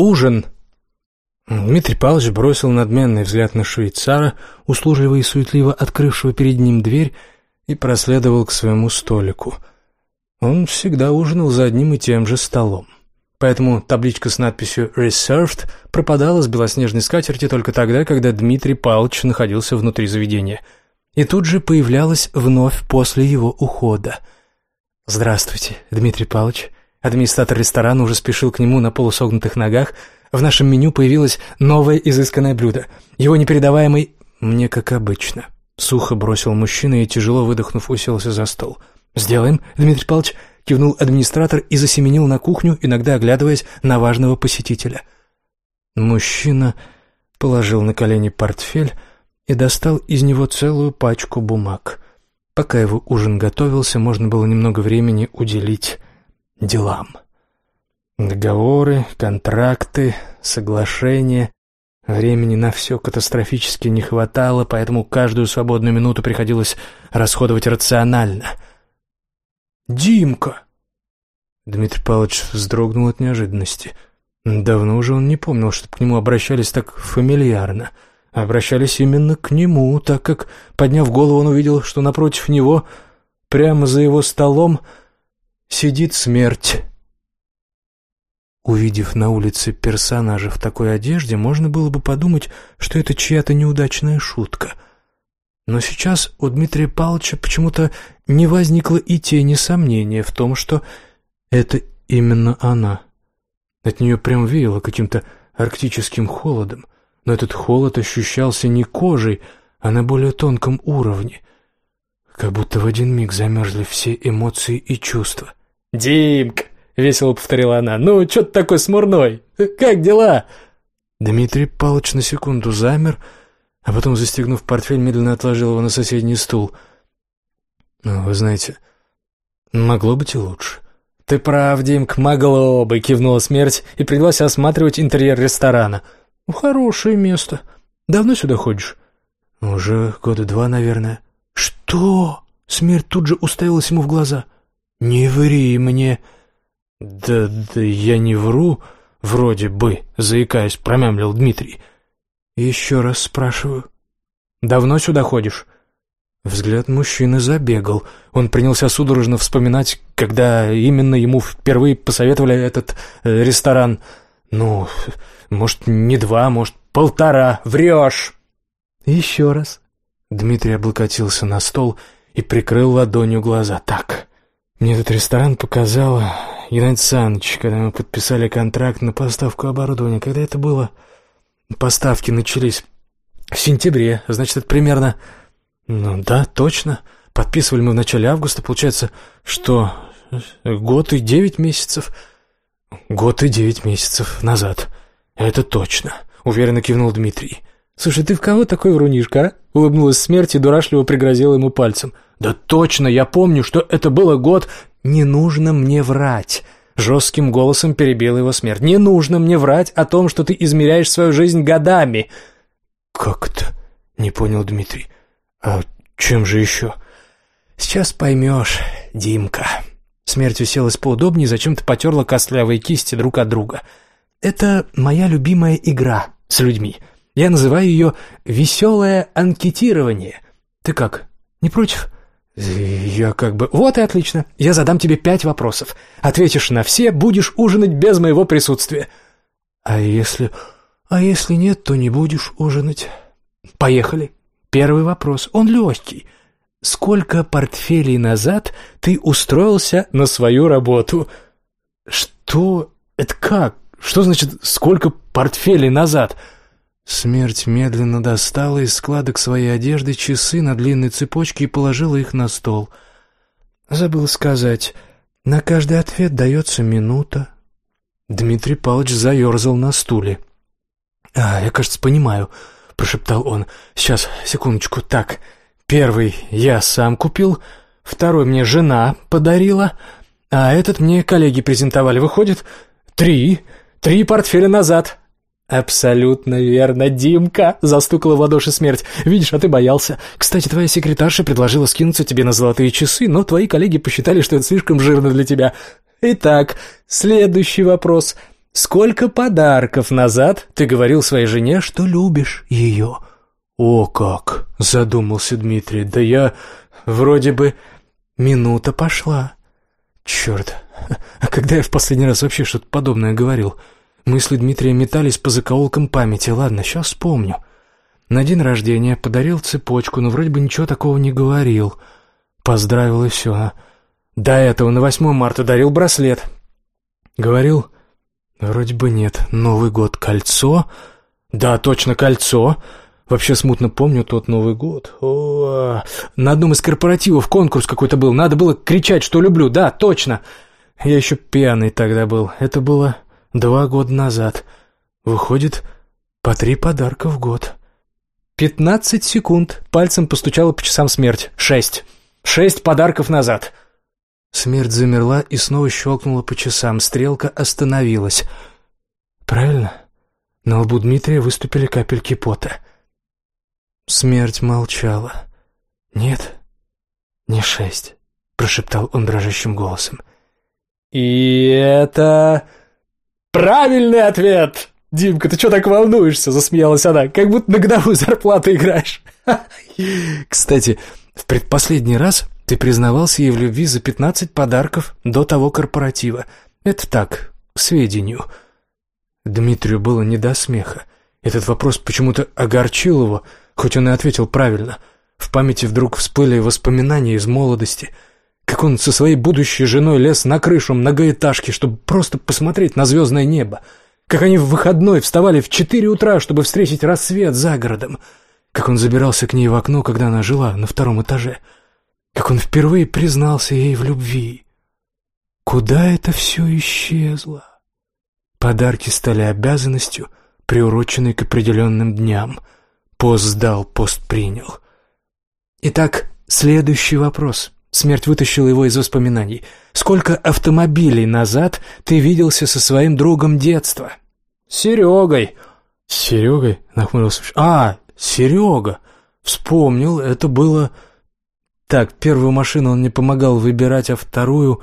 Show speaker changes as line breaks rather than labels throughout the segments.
ужин!» Дмитрий Павлович бросил надменный взгляд на швейцара, услужливо и суетливо открывшего перед ним дверь, и проследовал к своему столику. Он всегда ужинал за одним и тем же столом. Поэтому табличка с надписью «Reserved» пропадала с белоснежной скатерти только тогда, когда Дмитрий Павлович находился внутри заведения. И тут же появлялась вновь после его ухода. «Здравствуйте, Дмитрий Павлович». Администратор ресторана уже спешил к нему на полусогнутых ногах. В нашем меню появилось новое изысканное блюдо. Его непередаваемый «мне как обычно». Сухо бросил мужчина и, тяжело выдохнув, уселся за стол. «Сделаем, Дмитрий Павлович», — кивнул администратор и засеменил на кухню, иногда оглядываясь на важного посетителя. Мужчина положил на колени портфель и достал из него целую пачку бумаг. Пока его ужин готовился, можно было немного времени уделить делам. Договоры, контракты, соглашения. Времени на все катастрофически не хватало, поэтому каждую свободную минуту приходилось расходовать рационально. «Димка!» Дмитрий Павлович вздрогнул от неожиданности. Давно уже он не помнил, чтобы к нему обращались так фамильярно. Обращались именно к нему, так как, подняв голову, он увидел, что напротив него, прямо за его столом, сидит смерть. Увидев на улице персонажа в такой одежде, можно было бы подумать, что это чья-то неудачная шутка. Но сейчас у Дмитрия Павловича почему-то не возникло и тени сомнения в том, что это именно она. От нее прям веяло каким-то арктическим холодом, но этот холод ощущался не кожей, а на более тонком уровне, как будто в один миг замерзли все эмоции и чувства.
«Димка!» — весело повторила она. «Ну, что ты такой смурной? Как дела?»
Дмитрий Павлович на секунду замер, а потом, застегнув портфель, медленно отложил его на соседний стул. «Ну, вы знаете, могло быть и лучше».
«Ты прав, Димка, могло бы», — кивнула смерть и принялась осматривать интерьер ресторана.
«Ну, хорошее место. Давно сюда ходишь?» «Уже года два, наверное». «Что?» — смерть тут же уставилась ему в глаза. «Не ври мне!» «Да, да я не вру, вроде бы», — заикаясь, промямлил Дмитрий. «Еще раз спрашиваю. Давно сюда ходишь?» Взгляд мужчины забегал. Он принялся судорожно вспоминать, когда именно ему впервые посоветовали этот э, ресторан. «Ну, может, не два, может, полтора. Врешь!» «Еще раз». Дмитрий облокотился на стол и прикрыл ладонью глаза. «Так, мне этот ресторан показал Геннадий Саныч, когда мы подписали контракт на поставку оборудования. Когда это было? Поставки начались в сентябре, значит, это примерно... Ну да, точно. Подписывали мы в начале августа, получается, что год и девять месяцев. Год и девять месяцев назад. Это точно, уверенно кивнул Дмитрий.
«Слушай, ты в кого такой врунишка, а?» Улыбнулась смерть и дурашливо пригрозила ему пальцем.
«Да точно, я помню, что это было год...» «Не нужно мне врать!» Жестким голосом перебила его смерть. «Не нужно мне врать о том, что ты измеряешь свою жизнь годами!» «Как это?» — не понял Дмитрий. «А чем же еще?» «Сейчас поймешь, Димка». Смерть уселась поудобнее зачем-то потерла костлявые кисти друг от друга. «Это моя любимая игра с людьми. Я называю ее «веселое анкетирование». Ты как, не против?» «Я как бы...» «Вот и отлично. Я задам тебе пять вопросов. Ответишь на все, будешь ужинать без моего присутствия». «А если... а если нет, то не будешь ужинать?» «Поехали. Первый вопрос. Он легкий. Сколько портфелей назад ты устроился на свою работу?» «Что? Это как? Что значит «сколько портфелей назад»?» Смерть медленно достала из складок своей одежды часы на длинной цепочке и положила их на стол. Забыл сказать, на каждый ответ дается минута. Дмитрий Павлович заерзал на стуле. «А, я, кажется, понимаю», — прошептал он. «Сейчас, секундочку. Так, первый я сам купил, второй мне жена подарила, а этот мне коллеги презентовали. Выходит, три, три портфеля назад». «Абсолютно верно, Димка!» — застукала в ладоши смерть. «Видишь, а ты боялся. Кстати, твоя секретарша предложила скинуться тебе на золотые часы, но твои коллеги посчитали, что это слишком жирно для тебя. Итак, следующий вопрос. сколько подарков назад ты говорил своей жене, что любишь ее?»
«О как!» — задумался Дмитрий. «Да я вроде бы...» Минута пошла. Черт, а когда я в последний раз вообще что-то подобное говорил? Мысли Дмитрия метались по закоулкам памяти. Ладно, сейчас вспомню. На день рождения подарил цепочку, но вроде бы ничего такого не говорил. Поздравил и все. До этого на 8 марта дарил браслет. Говорил? Вроде бы нет. Новый год. Кольцо? Да, точно, кольцо. Вообще смутно помню тот Новый год. О, на одном из корпоративов конкурс какой-то был. Надо было кричать, что люблю. Да, точно. Я еще пьяный тогда был. Это было два года назад. Выходит, по три подарка в год.
Пятнадцать секунд. Пальцем постучала по часам смерть. Шесть. Шесть подарков назад.
Смерть замерла и снова щелкнула по часам. Стрелка остановилась. Правильно? На лбу Дмитрия выступили капельки пота. Смерть молчала. «Нет, не шесть», — прошептал он дрожащим голосом.
«И это правильный ответ!» «Димка, ты что так волнуешься?» — засмеялась она. «Как будто на годовую зарплату играешь».
«Кстати, в предпоследний раз ты признавался ей в любви за пятнадцать подарков до того корпоратива. Это так, к сведению». Дмитрию было не до смеха. Этот вопрос почему-то огорчил его, — Хоть он и ответил правильно, в памяти вдруг всплыли воспоминания из молодости, как он со своей будущей женой лез на крышу многоэтажки, чтобы просто посмотреть на звездное небо, как они в выходной вставали в четыре утра, чтобы встретить рассвет за городом, как он забирался к ней в окно, когда она жила на втором этаже, как он впервые признался ей в любви. Куда это все исчезло? Подарки стали обязанностью, приуроченной к определенным дням — Пост сдал, пост принял. Итак, следующий вопрос. Смерть вытащила его из воспоминаний. Сколько автомобилей назад ты виделся со своим другом детства?
Серегой.
Серегой? Нахмурился. А, Серега. Вспомнил, это было... Так, первую машину он не помогал выбирать, а вторую...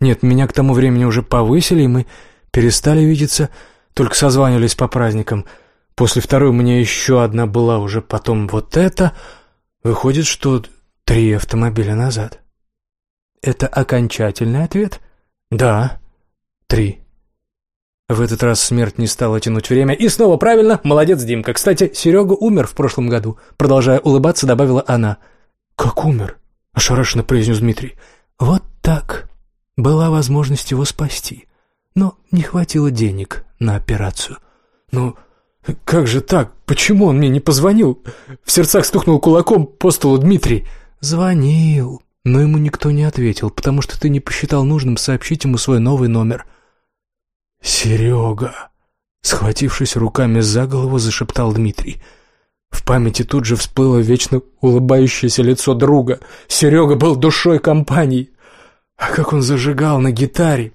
Нет, меня к тому времени уже повысили, и мы перестали видеться, только созванивались по праздникам. После второй у меня еще одна была, уже потом вот эта. Выходит, что три автомобиля назад. Это окончательный ответ? Да, три. В этот раз смерть не стала тянуть время. И снова правильно, молодец, Димка. Кстати, Серега умер в прошлом году. Продолжая улыбаться, добавила она. Как умер? Ошарашенно произнес Дмитрий. Вот так. Была возможность его спасти. Но не хватило денег на операцию. Ну, «Как же так? Почему он мне не позвонил?» В сердцах стукнул кулаком по столу Дмитрий. «Звонил, но ему никто не ответил, потому что ты не посчитал нужным сообщить ему свой новый номер». «Серега!» Схватившись руками за голову, зашептал Дмитрий. В памяти тут же всплыло вечно улыбающееся лицо друга. Серега был душой компании. А как он зажигал на гитаре,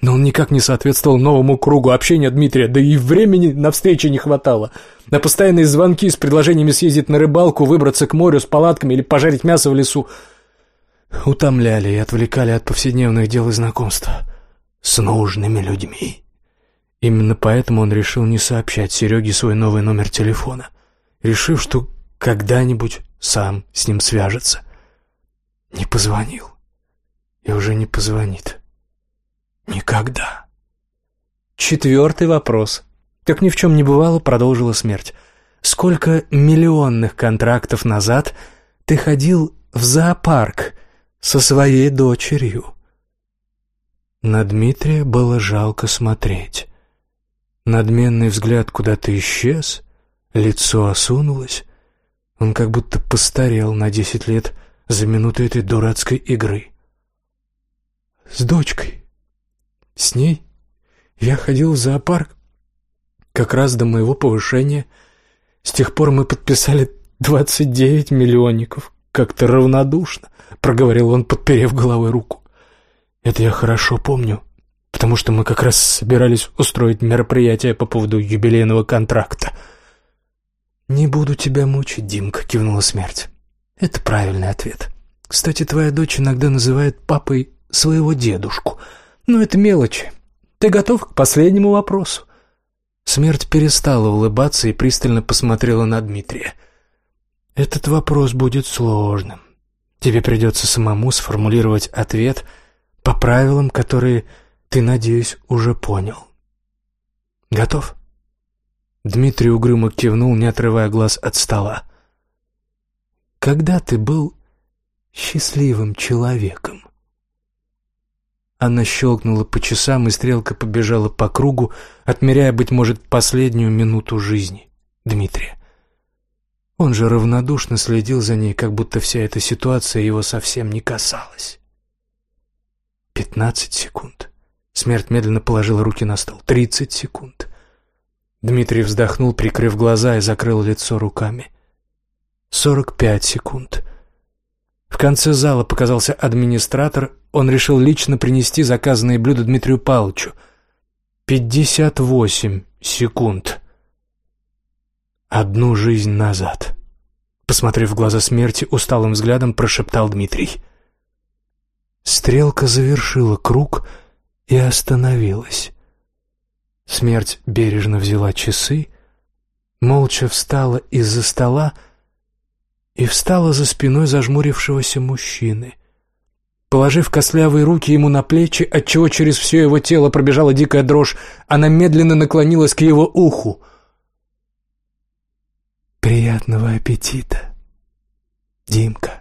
но он никак не соответствовал новому кругу общения Дмитрия, да и времени на встречи не хватало. На постоянные звонки с предложениями съездить на рыбалку, выбраться к морю с палатками или пожарить мясо в лесу утомляли и отвлекали от повседневных дел и знакомства с нужными людьми. Именно поэтому он решил не сообщать Сереге свой новый номер телефона, решив, что когда-нибудь сам с ним свяжется. Не позвонил и уже не позвонит. Никогда. Четвертый вопрос. Как ни в чем не бывало, продолжила смерть. Сколько миллионных контрактов назад ты ходил в зоопарк со своей дочерью? На Дмитрия было жалко смотреть. Надменный взгляд куда-то исчез, лицо осунулось. Он как будто постарел на десять лет за минуту этой дурацкой игры. «С дочкой», с ней я ходил в зоопарк как раз до моего повышения. С тех пор мы подписали двадцать девять миллионников. Как-то равнодушно, проговорил он, подперев головой руку. Это я хорошо помню, потому что мы как раз собирались устроить мероприятие по поводу юбилейного контракта. «Не буду тебя мучить, Димка», — кивнула смерть. «Это правильный ответ. Кстати, твоя дочь иногда называет папой своего дедушку — но это мелочи.
Ты готов к последнему вопросу?»
Смерть перестала улыбаться и пристально посмотрела на Дмитрия. «Этот вопрос будет сложным. Тебе придется самому сформулировать ответ по правилам, которые ты, надеюсь, уже понял. Готов?» Дмитрий угрюмо кивнул, не отрывая глаз от стола. «Когда ты был счастливым человеком?» Она щелкнула по часам, и стрелка побежала по кругу, отмеряя, быть может, последнюю минуту жизни Дмитрия. Он же равнодушно следил за ней, как будто вся эта ситуация его совсем не касалась. Пятнадцать секунд. Смерть медленно положила руки на стол. Тридцать секунд. Дмитрий вздохнул, прикрыв глаза и закрыл лицо руками. Сорок пять секунд. В конце зала показался администратор, он решил лично принести заказанные блюда Дмитрию Павловичу. Пятьдесят восемь секунд. Одну жизнь назад. Посмотрев в глаза смерти, усталым взглядом прошептал Дмитрий. Стрелка завершила круг и остановилась. Смерть бережно взяла часы, молча встала из-за стола и встала за спиной зажмурившегося мужчины. Положив костлявые руки ему на плечи, отчего через все его тело пробежала дикая дрожь, она медленно наклонилась к его уху. «Приятного аппетита, Димка!»